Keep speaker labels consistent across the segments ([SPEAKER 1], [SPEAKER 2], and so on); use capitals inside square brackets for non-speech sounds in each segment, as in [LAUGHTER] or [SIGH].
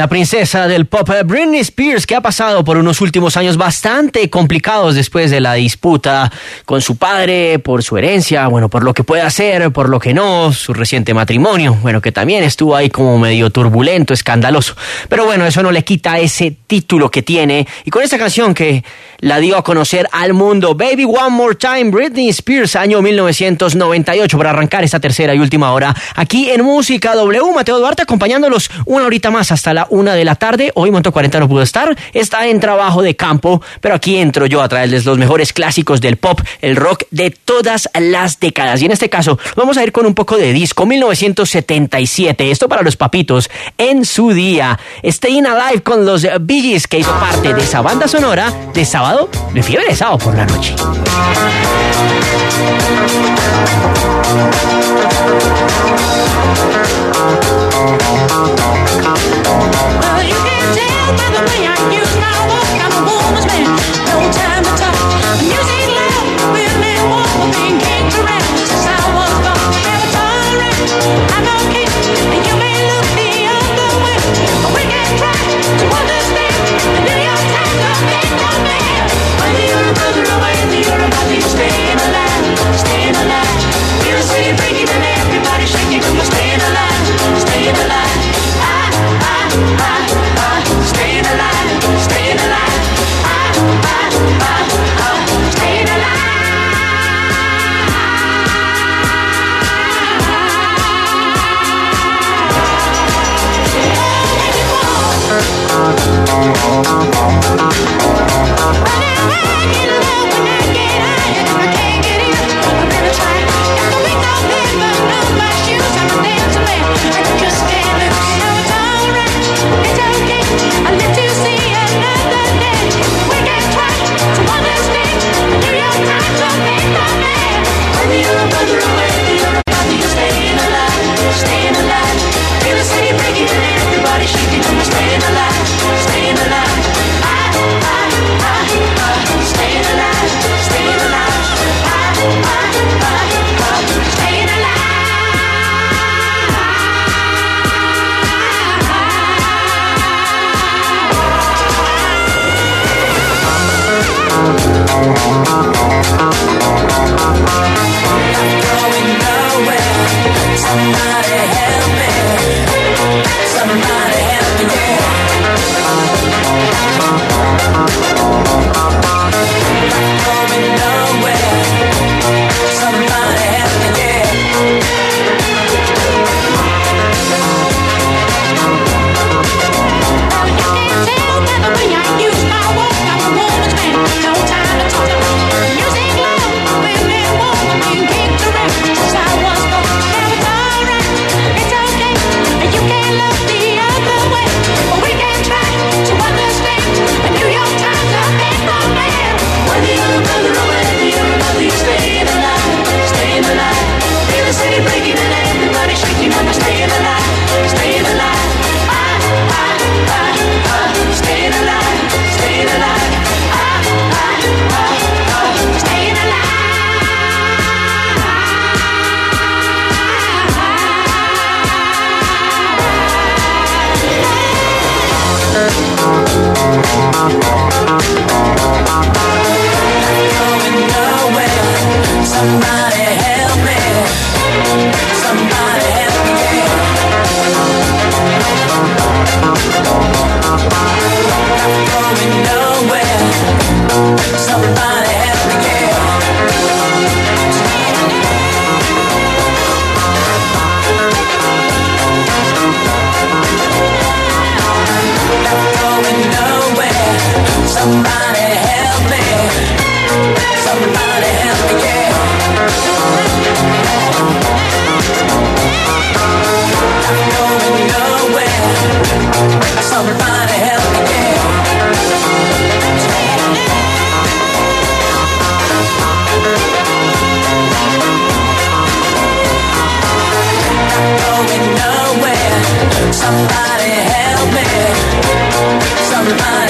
[SPEAKER 1] la princesa del pop, eh, Britney Spears, que ha pasado por unos últimos años bastante complicados después de la disputa con su padre, por su herencia, bueno, por lo que puede hacer, por lo que no, su reciente matrimonio, bueno, que también estuvo ahí como medio turbulento, escandaloso. Pero bueno, eso no le quita ese título que tiene. Y con esta canción que la dio a conocer al mundo, Baby One More Time, Britney Spears, año 1998, para arrancar esta tercera y última hora, aquí en Música W, Mateo Duarte acompañándolos una horita más hasta la una de la tarde. Hoy Monto 40 no pudo estar, está en trabajo de campo, pero aquí entro yo a traerles los mejores clásicos del pop, el rock de todas las décadas. Y en este caso, vamos a ir con un poco de disco 1977. Esto para los papitos en su día. Staying Alive con los Bee que hizo parte de esa banda sonora de sábado, de fiebre de sábado por la noche.
[SPEAKER 2] Somebody help me. Somebody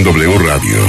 [SPEAKER 3] W Radio.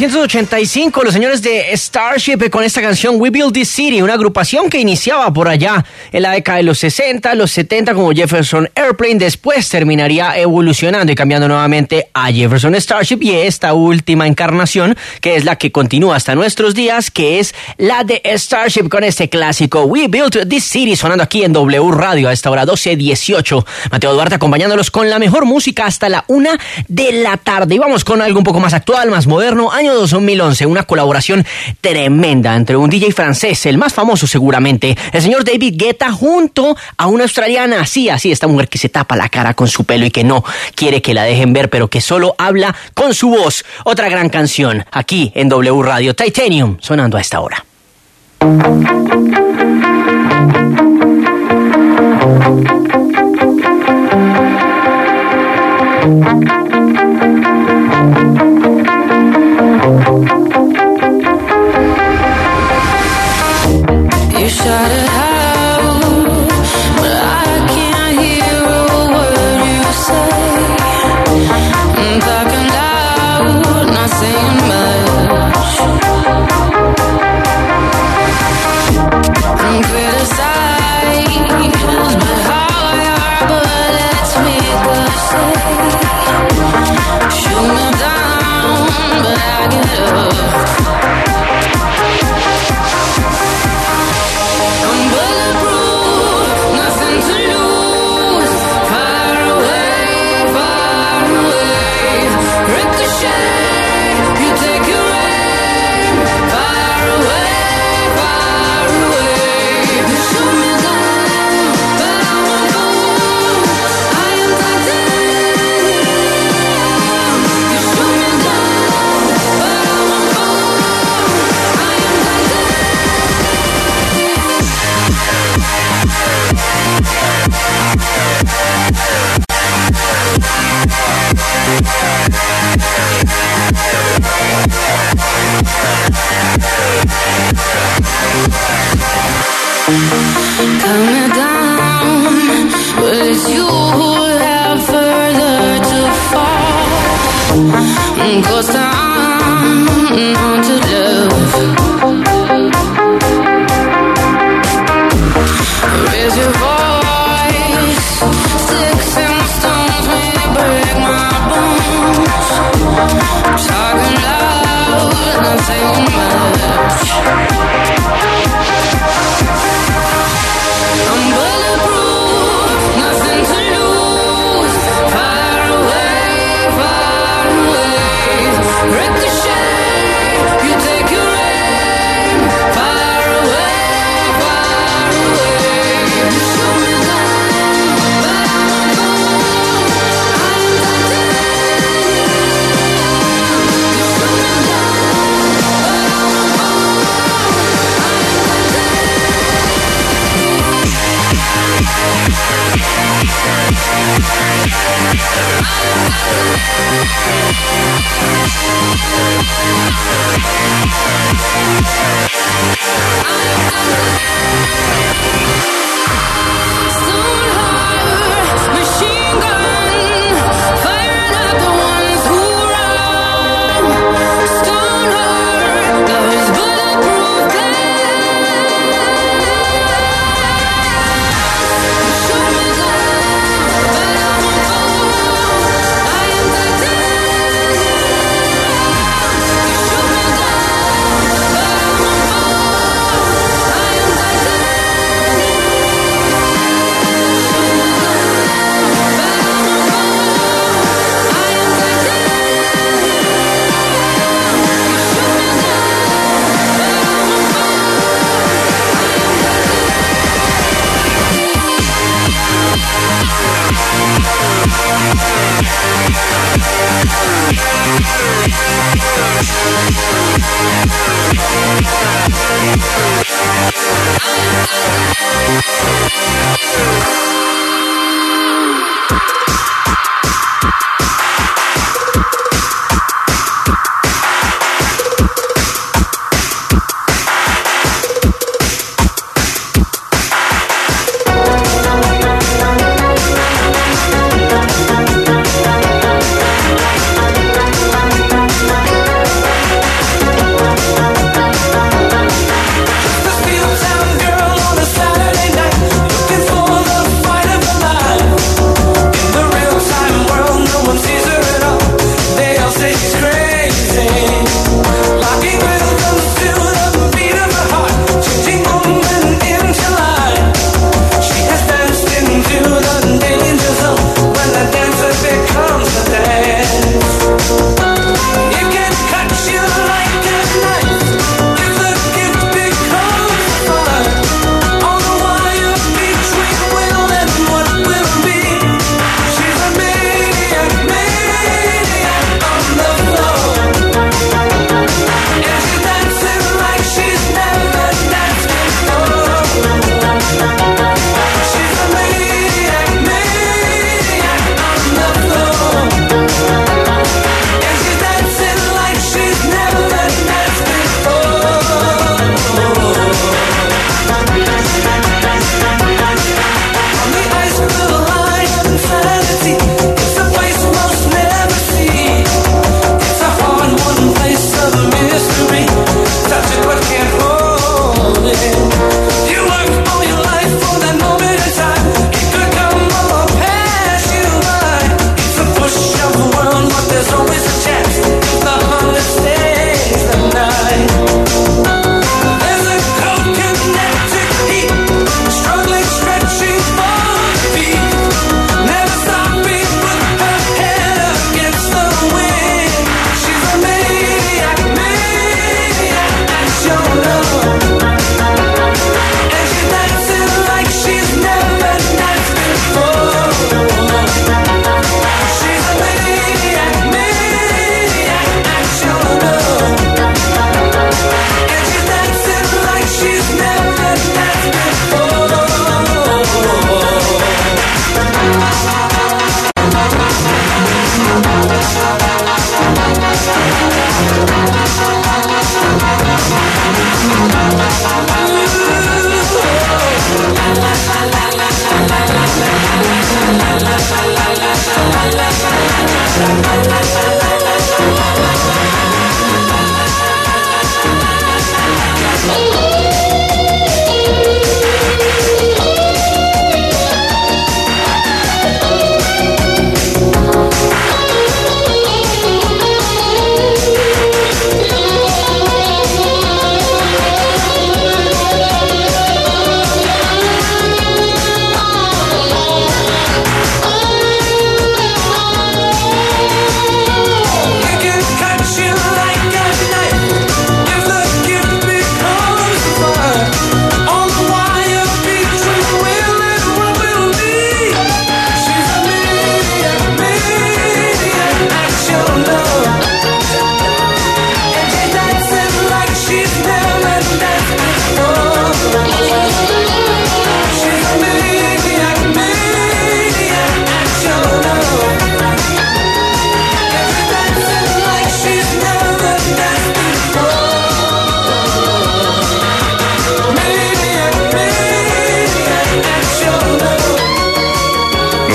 [SPEAKER 2] 1985, los señores de Starship con esta canción We Build This City, una agrupación que iniciaba por allá en la década de los 60, los 70 como Jefferson Airplane, después terminaría evolucionando y cambiando nuevamente a Jefferson Starship y esta última encarnación que es la que continúa hasta nuestros días, que es la de Starship con este clásico We Built This City sonando aquí en W Radio a esta hora 12.18. Mateo Duarte acompañándolos con la mejor música hasta la una de la tarde. Y vamos con algo un poco más actual, más moderno, año 2011, una colaboración tremenda entre un DJ francés, el más famoso seguramente, el señor David Guetta, junto a una australiana, así, así, esta mujer que se tapa la cara con su pelo y que no quiere que la dejen ver, pero que solo habla con su voz. Otra gran canción aquí en W Radio Titanium, sonando a esta hora.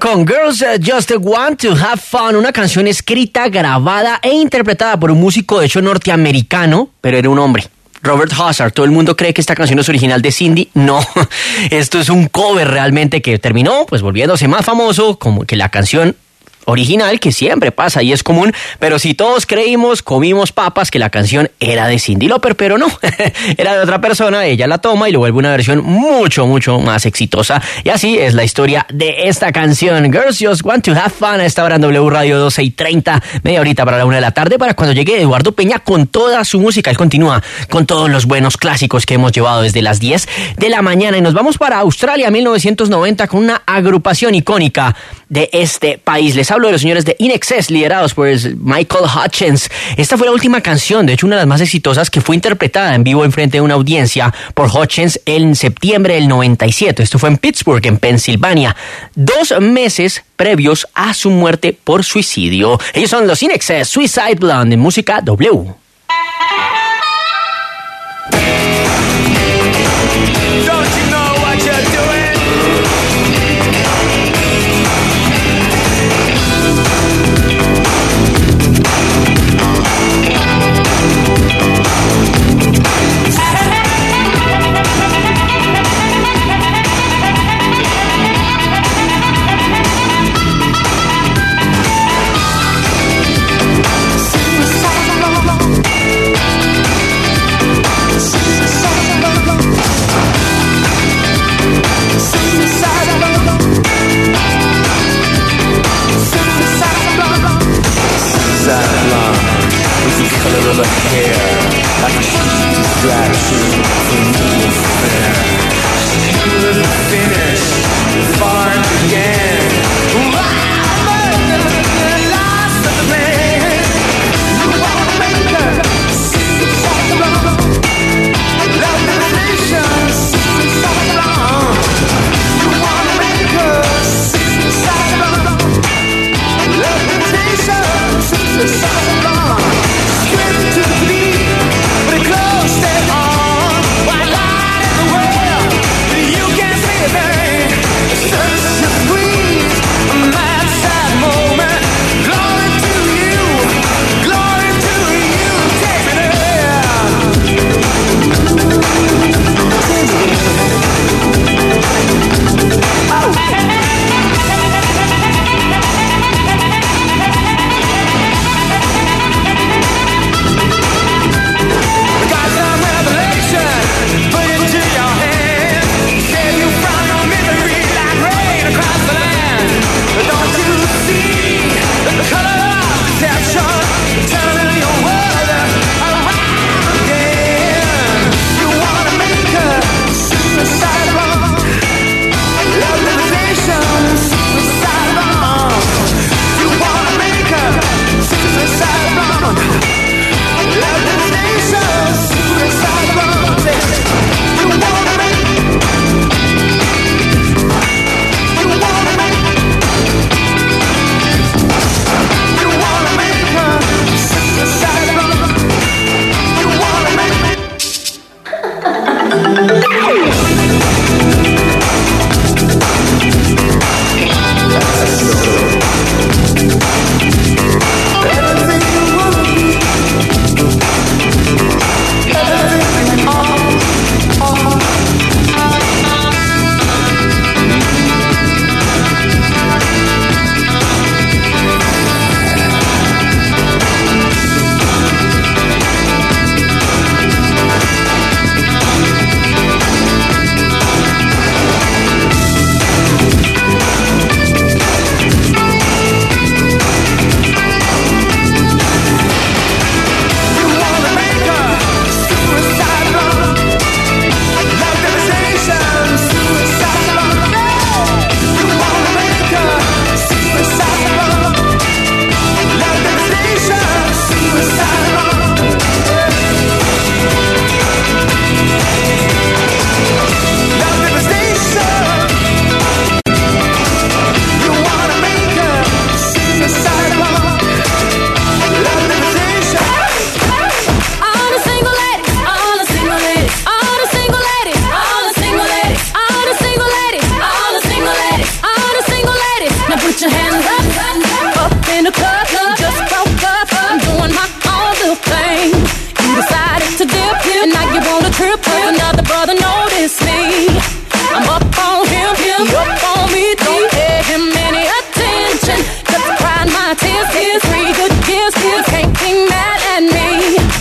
[SPEAKER 1] Con Girls Just Want to Have Fun, una canción escrita, grabada e interpretada por un músico de hecho norteamericano, pero era un hombre. Robert Hazard, todo el mundo cree que esta canción es original de Cindy. [LAUGHS] No, esto es un cover realmente que terminó pues volviéndose más famoso como que la canción original que siempre pasa y es común, pero si todos creímos, comimos papas, que la canción era de Cindy Lauper, pero no, [LAUGHS] era de otra persona, ella la toma y lo vuelve una versión mucho, mucho más exitosa. Y así es la historia de esta canción. Girls Just Want to Have Fun a esta hora en W Radio 12 y 30, media horita para la una de la tarde, para cuando llegue Eduardo Peña con toda su música. Él continúa con todos los buenos clásicos que hemos llevado desde las 10 de la mañana y nos vamos para Australia 1990 con una agrupación icónica de este país. Les hablo de los señores de In Excess, liderados por Michael Hutchins. Esta fue la última canción, de hecho una de las más exitosas, que fue interpretada en vivo en frente de una audiencia por Hutchins en septiembre del 97. Esto fue en Pittsburgh, en Pensilvania, dos meses previos a su muerte por suicidio. Ellos son los In Excess, Suicide Blonde, en música W.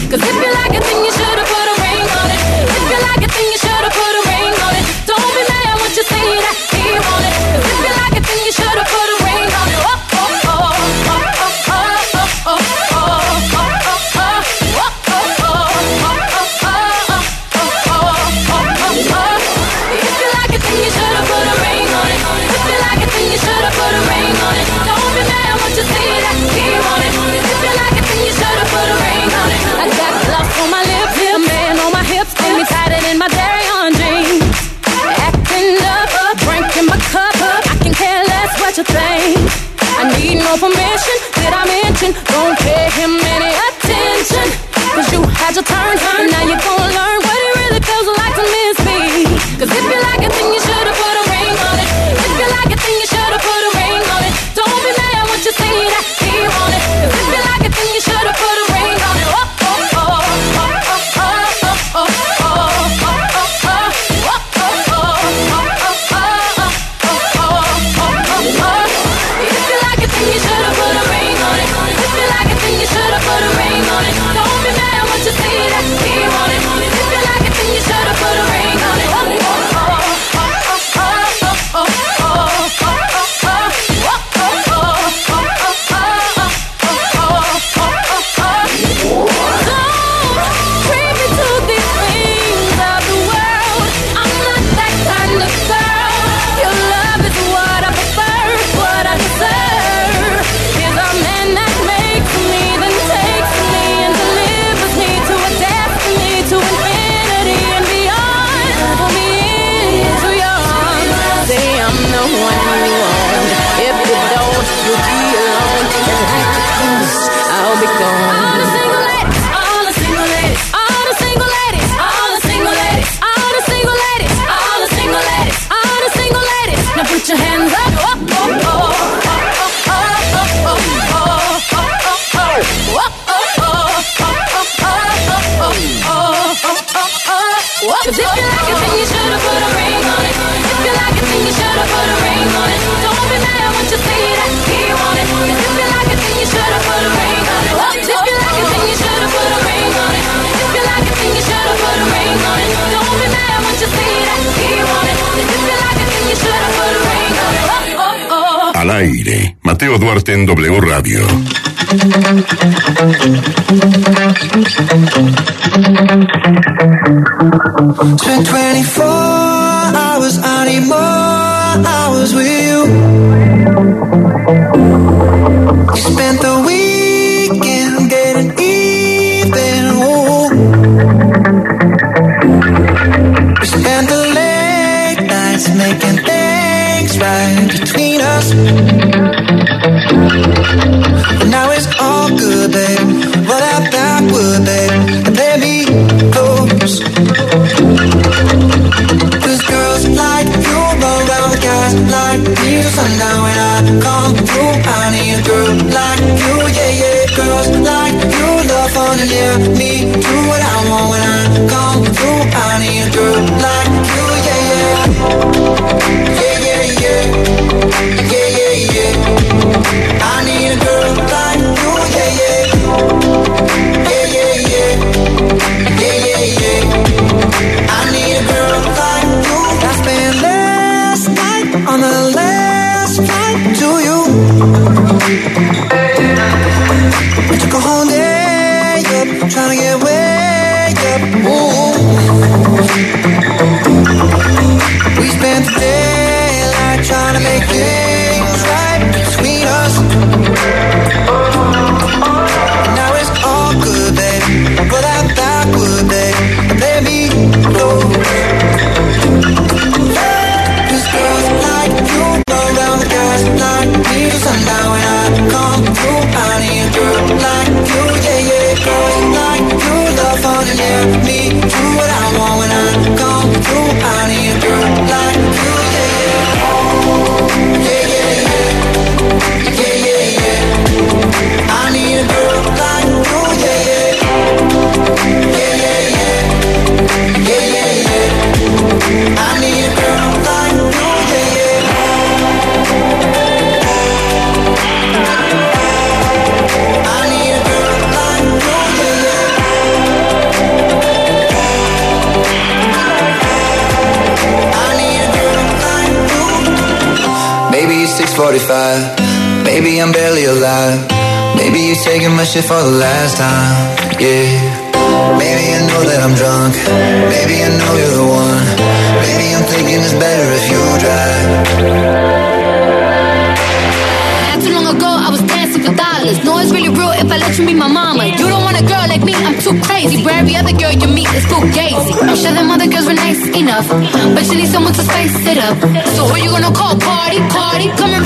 [SPEAKER 2] Cause if you like a thing, you should. don't pay him any attention. Cause you had your turn, and now you're going someone you want. If you don't, you'll be alone. And like the I'll be gone. All the single ladies, all the single ladies, all the single ladies, all the single ladies, all the single ladies, all the single ladies. Now put your hands up.
[SPEAKER 4] Al aire, Mateo Duarte en W Radio.
[SPEAKER 5] Spent 24 hours anymore. hours with you. We spent the week. you for the last time, yeah. Maybe you know that I'm drunk. Maybe I know you're the one. Maybe I'm thinking it's better if you drive.
[SPEAKER 2] Not too long ago, I was dancing for dollars.
[SPEAKER 6] No, it's really real if I let you be my mama. You don't want a girl like me, I'm too crazy. Where every other girl you meet is too gazy. I'm sure them other girls were nice enough, but you need someone to spice it up. So who you gonna call? Party, party, come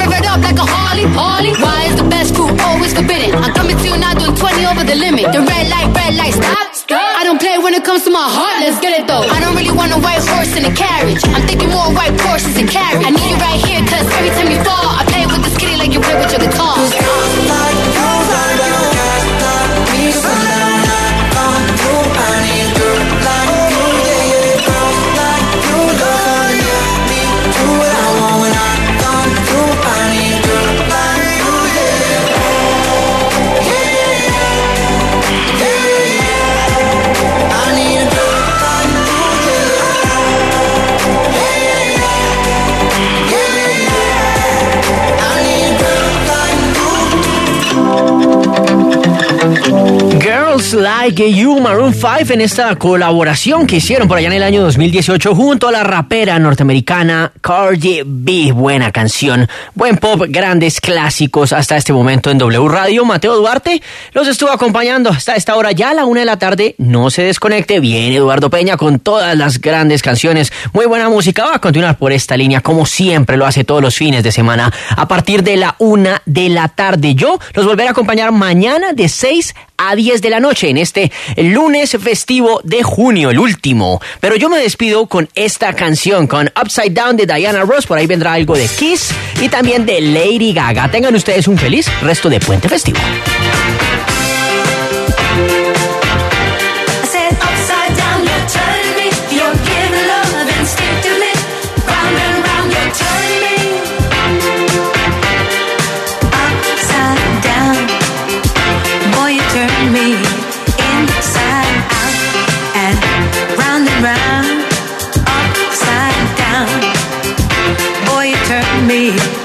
[SPEAKER 6] red lights, stop. I don't play when it comes to my heart, let's get it though. I don't really want a white horse in a carriage. I'm thinking more white horses and carriage. I need it right here. I Get You
[SPEAKER 1] Maroon 5 en esta colaboración que hicieron por allá en el año 2018 junto a la rapera norteamericana Cardi B. Buena canción, buen pop, grandes clásicos hasta este momento en W Radio. Mateo Duarte los estuvo acompañando hasta esta hora, ya a la una de la tarde. No se desconecte, viene Eduardo Peña con todas las grandes canciones. Muy buena música, va a continuar por esta línea como siempre lo hace todos los fines de semana a partir de la una de la tarde. Yo los volveré a acompañar mañana de 6 a 10 de la noche en este este lunes festivo de junio, el último. Pero yo me despido con esta canción, con Upside Down de Diana Ross. Por ahí vendrá algo de Kiss y también de Lady Gaga. Tengan ustedes un feliz resto de puente festivo.
[SPEAKER 6] me.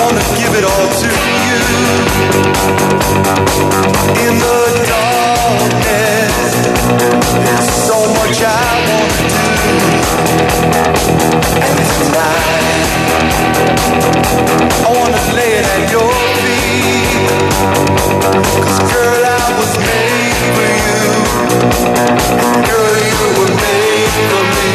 [SPEAKER 7] wanna give it all to you. In the darkness, there's so much I wanna do. And tonight, I wanna lay it at your feet. Cause girl, I was made for you. And girl, you were made for me.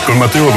[SPEAKER 7] Skål Matteo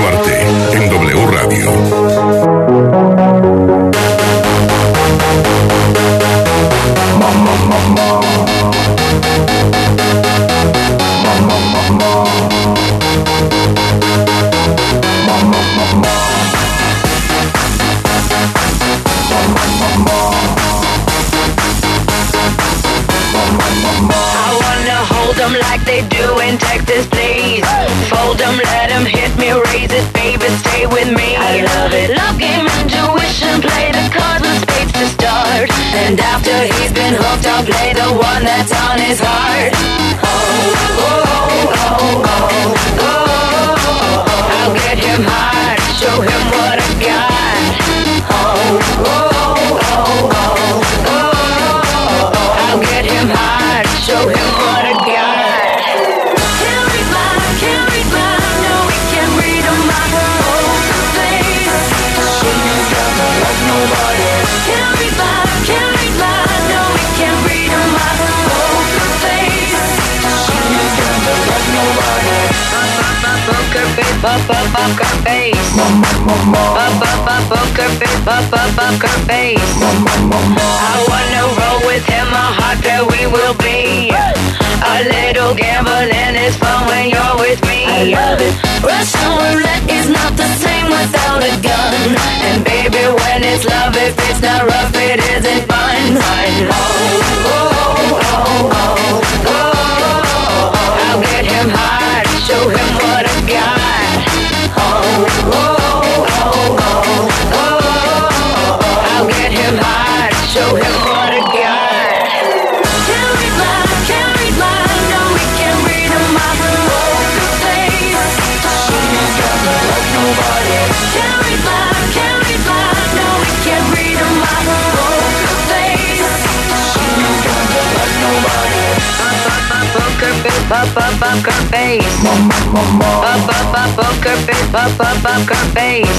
[SPEAKER 7] Bunker bass, bunker bass.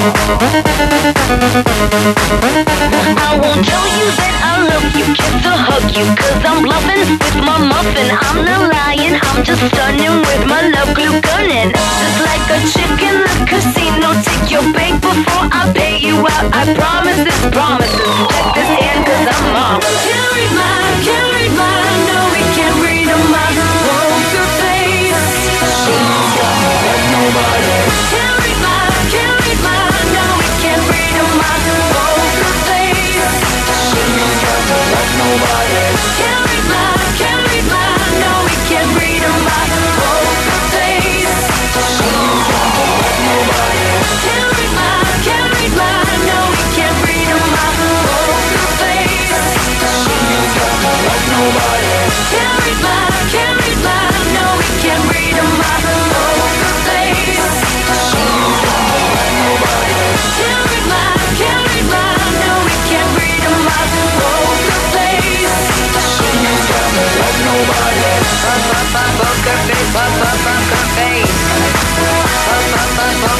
[SPEAKER 7] I
[SPEAKER 8] won't tell you that I love you, kiss or hug you, cause I'm bluffing with my muffin. I'm not lying, I'm just stunning with my love glue gunning. Just like a chick in the casino, take your bank before I pay you out. I promise this promises. Check this in, cause I'm on. Can't read can't read no, we can't read nobody. Bump, bump, bump, bump, bump, bump, bump, bump, bump, bump,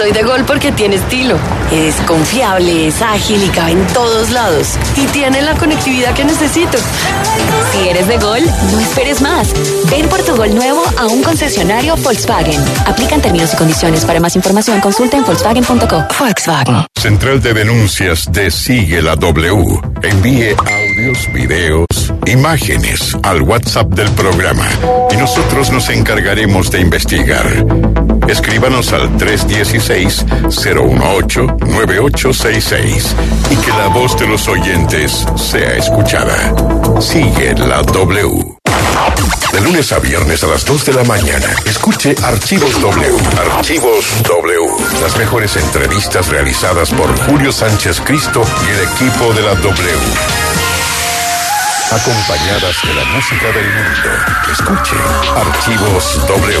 [SPEAKER 9] Soy de Gol porque tiene estilo. Es confiable, es ágil y cabe en todos lados. Y tiene la conectividad que necesito.
[SPEAKER 10] Si eres de Gol, no esperes más. Ven por tu Gol nuevo a un concesionario Volkswagen. Aplican términos y condiciones. Para más información, consulta en volkswagen.co.
[SPEAKER 9] Volkswagen.
[SPEAKER 4] Central de Denuncias de Sigue la W. Envíe audios, videos, imágenes al WhatsApp del programa y nosotros nos encargaremos de investigar. Escríbanos al 316-018-9866 y que la voz de los oyentes sea escuchada. Sigue la W. De lunes a viernes a las 2 de la mañana, escuche Archivos W. Archivos W. Las mejores entrevistas realizadas por Julio Sánchez Cristo y el equipo de la W. Acompañadas de la música del mundo. Escuche Archivos W.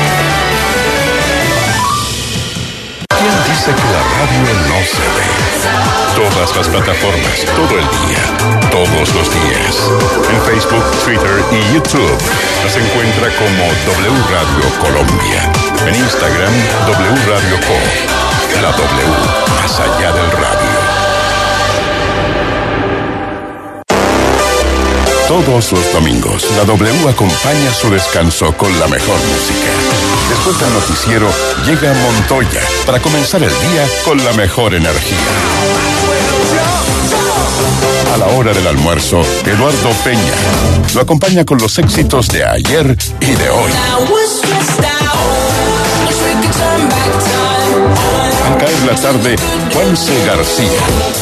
[SPEAKER 4] Dice que la radio no se ve? Todas las plataformas, todo el día, todos los días. En Facebook, Twitter y YouTube nos encuentra como W Radio Colombia. En Instagram, W Radio Co. La W, más allá del radio. Todos los domingos, la W acompaña su descanso con la mejor música. Después del noticiero, llega Montoya para comenzar el día con la mejor energía. A la hora del almuerzo, Eduardo Peña lo acompaña con los éxitos de ayer y de hoy. Al caer la tarde, Juanse García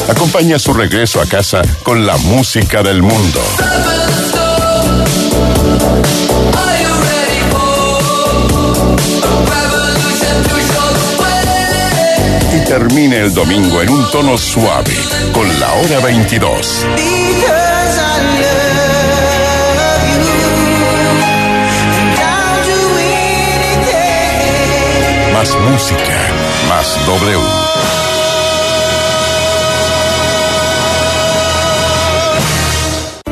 [SPEAKER 4] acompaña su regreso a casa con la música del mundo. Termine el domingo en un tono suave con la hora 22. Más música, más W.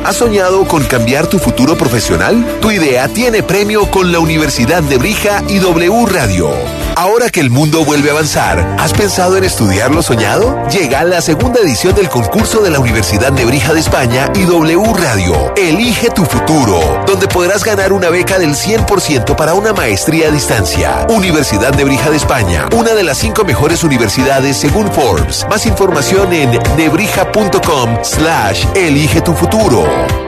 [SPEAKER 11] ¿Has soñado con cambiar tu futuro profesional? Tu idea tiene premio con la Universidad de Brija y W Radio. Ahora que el mundo vuelve a avanzar, ¿has pensado en estudiar lo soñado? Llega la segunda edición del concurso de la Universidad de Brija de España y W Radio. Elige tu futuro, donde podrás ganar una beca del 100% para una maestría a distancia. Universidad de Brija de España, una de las cinco mejores universidades según Forbes. Más información en nebrija.com slash elige tu futuro.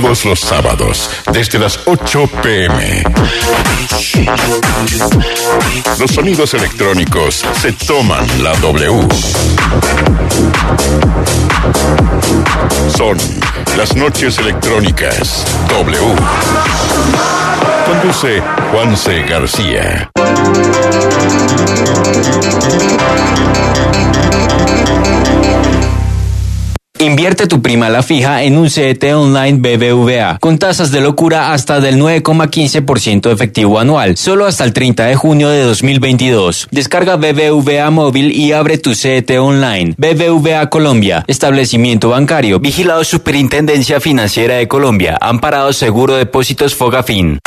[SPEAKER 4] Todos los sábados, desde las 8 pm. Los sonidos electrónicos se toman la W. Son las noches electrónicas W. Conduce Juanse García.
[SPEAKER 12] Invierte tu prima a la fija en un CET online BBVA con tasas de locura hasta del 9,15% efectivo anual, solo hasta el 30 de junio de 2022. Descarga BBVA móvil y abre tu CET online. BBVA Colombia, establecimiento bancario, vigilado Superintendencia Financiera de Colombia, amparado Seguro Depósitos Fogafín.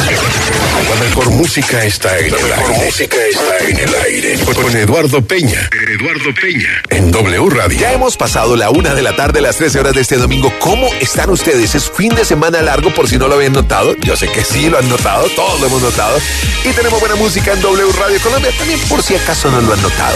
[SPEAKER 4] La mejor música está en el aire. música está en el aire. Con Eduardo Peña. Eduardo Peña. En W Radio.
[SPEAKER 11] Ya hemos pasado la una de la tarde, las 13 horas de este domingo. ¿Cómo están ustedes? Es fin de semana largo, por si no lo habían notado. Yo sé que sí lo han notado, todos lo hemos notado. Y tenemos buena música en W Radio Colombia, también por si acaso no lo han notado.